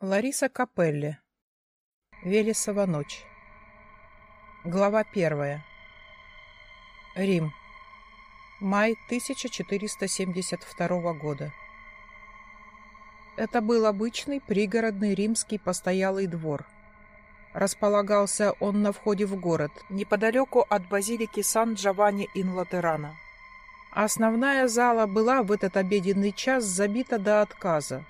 Лариса Капелли. Велесова ночь. Глава первая. Рим. Май 1472 года. Это был обычный пригородный римский постоялый двор. Располагался он на входе в город, неподалеку от базилики Сан-Джованни-ин-Латерана. Основная зала была в этот обеденный час забита до отказа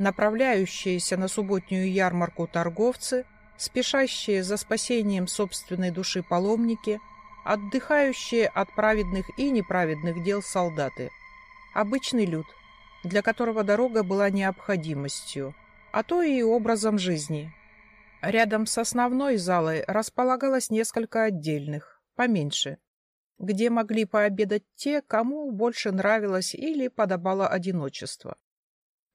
направляющиеся на субботнюю ярмарку торговцы, спешащие за спасением собственной души паломники, отдыхающие от праведных и неправедных дел солдаты. Обычный люд, для которого дорога была необходимостью, а то и образом жизни. Рядом с основной залой располагалось несколько отдельных, поменьше, где могли пообедать те, кому больше нравилось или подобало одиночество.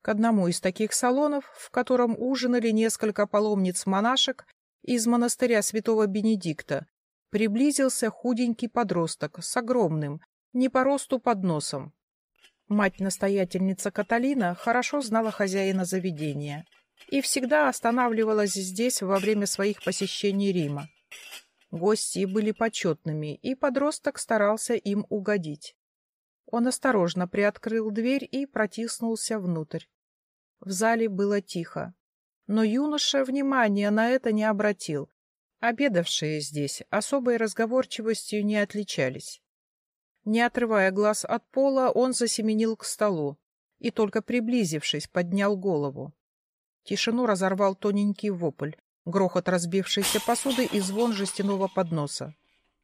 К одному из таких салонов, в котором ужинали несколько паломниц-монашек из монастыря святого Бенедикта, приблизился худенький подросток с огромным, не по росту подносом. Мать-настоятельница Каталина хорошо знала хозяина заведения и всегда останавливалась здесь во время своих посещений Рима. Гости были почетными, и подросток старался им угодить. Он осторожно приоткрыл дверь и протиснулся внутрь. В зале было тихо. Но юноша внимания на это не обратил. Обедавшие здесь особой разговорчивостью не отличались. Не отрывая глаз от пола, он засеменил к столу и, только приблизившись, поднял голову. Тишину разорвал тоненький вопль, грохот разбившейся посуды и звон жестяного подноса.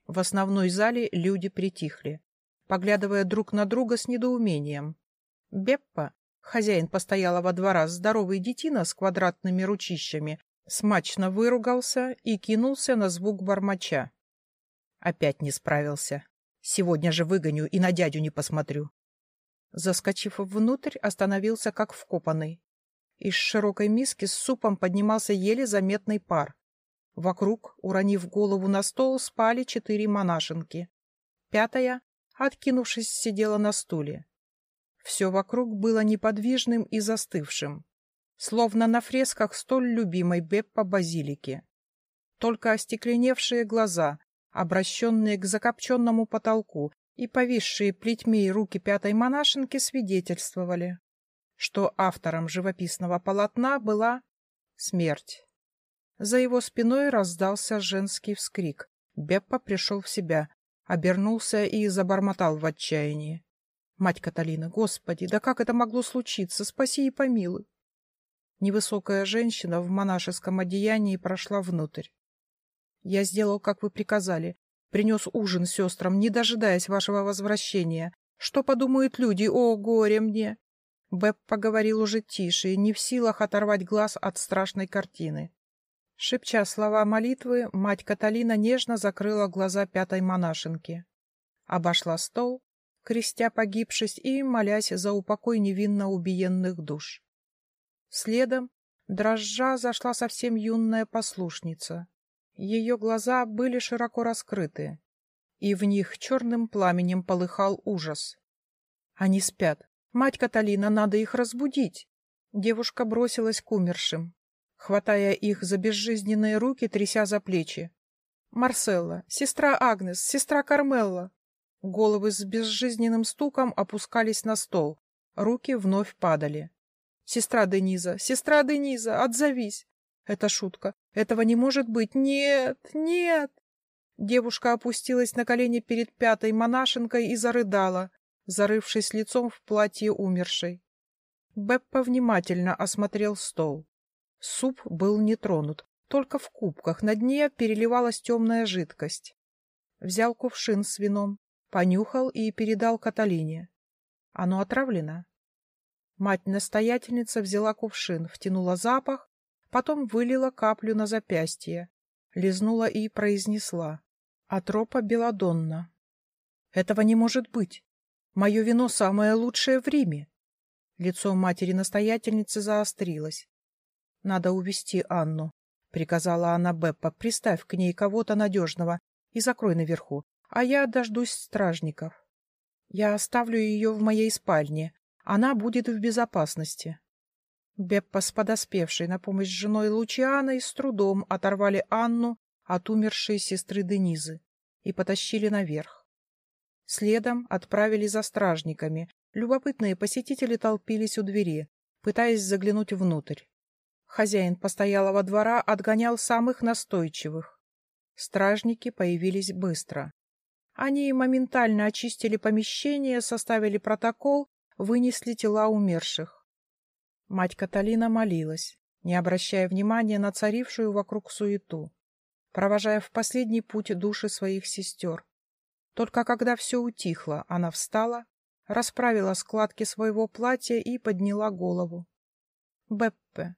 В основной зале люди притихли, поглядывая друг на друга с недоумением. Беппа, Хозяин постоялого двора, здоровый детина с квадратными ручищами, смачно выругался и кинулся на звук бормоча. Опять не справился. Сегодня же выгоню и на дядю не посмотрю. Заскочив внутрь, остановился как вкопанный. Из широкой миски с супом поднимался еле заметный пар. Вокруг, уронив голову на стол, спали четыре монашенки. Пятая, откинувшись, сидела на стуле. Все вокруг было неподвижным и застывшим, словно на фресках столь любимой Беппа базилики. Только остекленевшие глаза, обращенные к закопченному потолку и повисшие плетьми руки пятой монашенки свидетельствовали, что автором живописного полотна была смерть. За его спиной раздался женский вскрик. Беппа пришел в себя, обернулся и забормотал в отчаянии. Мать Каталина, господи, да как это могло случиться? Спаси и помилуй. Невысокая женщина в монашеском одеянии прошла внутрь. Я сделал, как вы приказали. Принес ужин сестрам, не дожидаясь вашего возвращения. Что подумают люди? О, горе мне! Бэб поговорил уже тише, не в силах оторвать глаз от страшной картины. Шепча слова молитвы, мать Каталина нежно закрыла глаза пятой монашенки. Обошла стол, крестя погибшесть и молясь за упокой невинно убиенных душ. Следом, дрожжа, зашла совсем юная послушница. Ее глаза были широко раскрыты, и в них черным пламенем полыхал ужас. Они спят. Мать Каталина, надо их разбудить. Девушка бросилась к умершим, хватая их за безжизненные руки, тряся за плечи. «Марселла, сестра Агнес, сестра Кармелла, Головы с безжизненным стуком опускались на стол. Руки вновь падали. «Сестра Дениза! Сестра Дениза! Отзовись!» «Это шутка! Этого не может быть! Нет! Нет!» Девушка опустилась на колени перед пятой монашенкой и зарыдала, зарывшись лицом в платье умершей. Беппа внимательно осмотрел стол. Суп был не тронут, только в кубках на дне переливалась темная жидкость. Взял кувшин с вином, Понюхал и передал Каталине. Оно отравлено. Мать-настоятельница взяла кувшин, втянула запах, потом вылила каплю на запястье, лизнула и произнесла. Атропа Беладонна. Этого не может быть. Мое вино самое лучшее в Риме. Лицо матери-настоятельницы заострилось. Надо увести Анну, — приказала она Беппа. Приставь к ней кого-то надежного и закрой наверху а я дождусь стражников. Я оставлю ее в моей спальне. Она будет в безопасности. Беппа с подоспевшей на помощь женой Лучианой с трудом оторвали Анну от умершей сестры Денизы и потащили наверх. Следом отправили за стражниками. Любопытные посетители толпились у двери, пытаясь заглянуть внутрь. Хозяин постоялого двора отгонял самых настойчивых. Стражники появились быстро. Они моментально очистили помещение, составили протокол, вынесли тела умерших. Мать Каталина молилась, не обращая внимания на царившую вокруг суету, провожая в последний путь души своих сестер. Только когда все утихло, она встала, расправила складки своего платья и подняла голову. Беппе,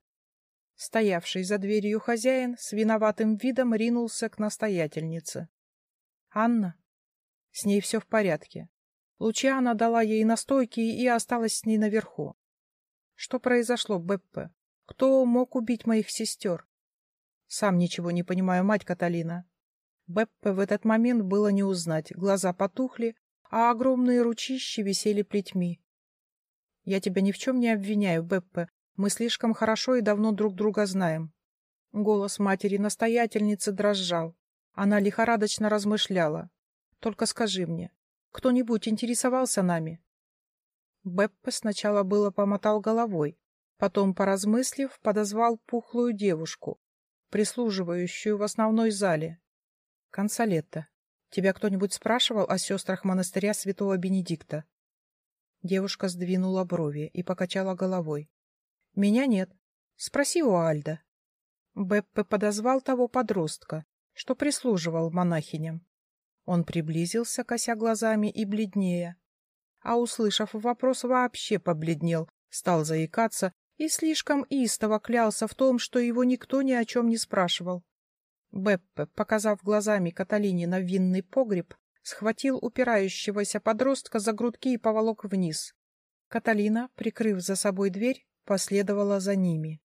стоявший за дверью хозяин, с виноватым видом ринулся к настоятельнице. «Анна?» С ней все в порядке. Лучиана дала ей настойки и осталась с ней наверху. Что произошло, Беппе? Кто мог убить моих сестер? Сам ничего не понимаю, мать Каталина. Беппе в этот момент было не узнать. Глаза потухли, а огромные ручищи висели плетьми. Я тебя ни в чем не обвиняю, Беппе. Мы слишком хорошо и давно друг друга знаем. Голос матери-настоятельницы дрожал. Она лихорадочно размышляла. Только скажи мне, кто-нибудь интересовался нами? Беппе сначала было помотал головой, потом, поразмыслив, подозвал пухлую девушку, прислуживающую в основной зале. Консолетта, тебя кто-нибудь спрашивал о сестрах монастыря святого Бенедикта? Девушка сдвинула брови и покачала головой. Меня нет. Спроси у Альда. Беппе подозвал того подростка, что прислуживал монахиням. Он приблизился, кося глазами и бледнее. А, услышав вопрос, вообще побледнел, стал заикаться и слишком истово клялся в том, что его никто ни о чем не спрашивал. Беппе, показав глазами Каталине на винный погреб, схватил упирающегося подростка за грудки и поволок вниз. Каталина, прикрыв за собой дверь, последовала за ними.